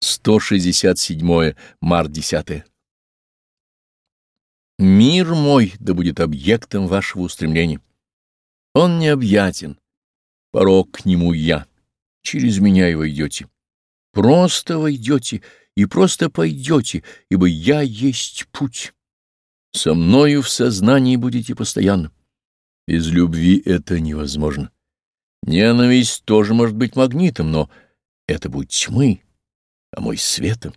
167 март 10 Мир мой да будет объектом вашего устремления. Он необъятен. Порог к нему я. Через меня его идете. Просто войдете и просто пойдете, ибо я есть путь. Со мною в сознании будете постоянно. Без любви это невозможно. Ненависть тоже может быть магнитом, но это будет тьмы а мой светом.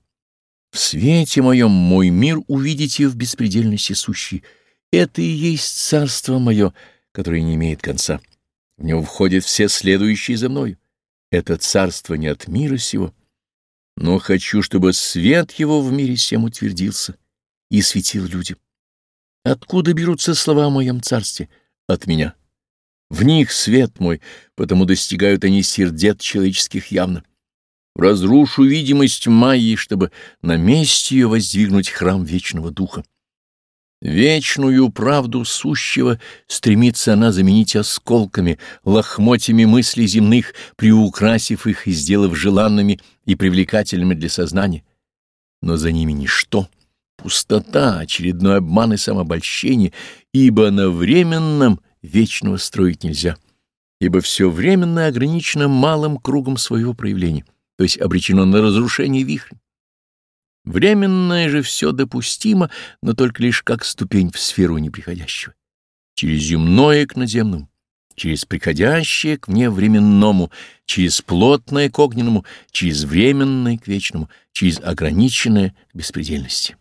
В свете моем мой мир увидите в беспредельности сущий. Это и есть царство мое, которое не имеет конца. В него входят все следующие за мною. Это царство не от мира сего, но хочу, чтобы свет его в мире всем утвердился и светил людям. Откуда берутся слова о моем царстве? От меня. В них свет мой, потому достигают они сердец человеческих явно. Разрушу видимость Майи, чтобы на месте ее воздвигнуть храм вечного духа. Вечную правду сущего стремится она заменить осколками, лохмотьями мыслей земных, приукрасив их и сделав желанными и привлекательными для сознания. Но за ними ничто, пустота, очередной обман и самообольщение, ибо на временном вечного строить нельзя, ибо все временное ограничено малым кругом своего проявления то есть обречено на разрушение вихря. Временное же все допустимо, но только лишь как ступень в сферу неприходящего, через земное к наземному, через приходящее к вневременному, через плотное к огненному, через временное к вечному, через ограниченное к беспредельности.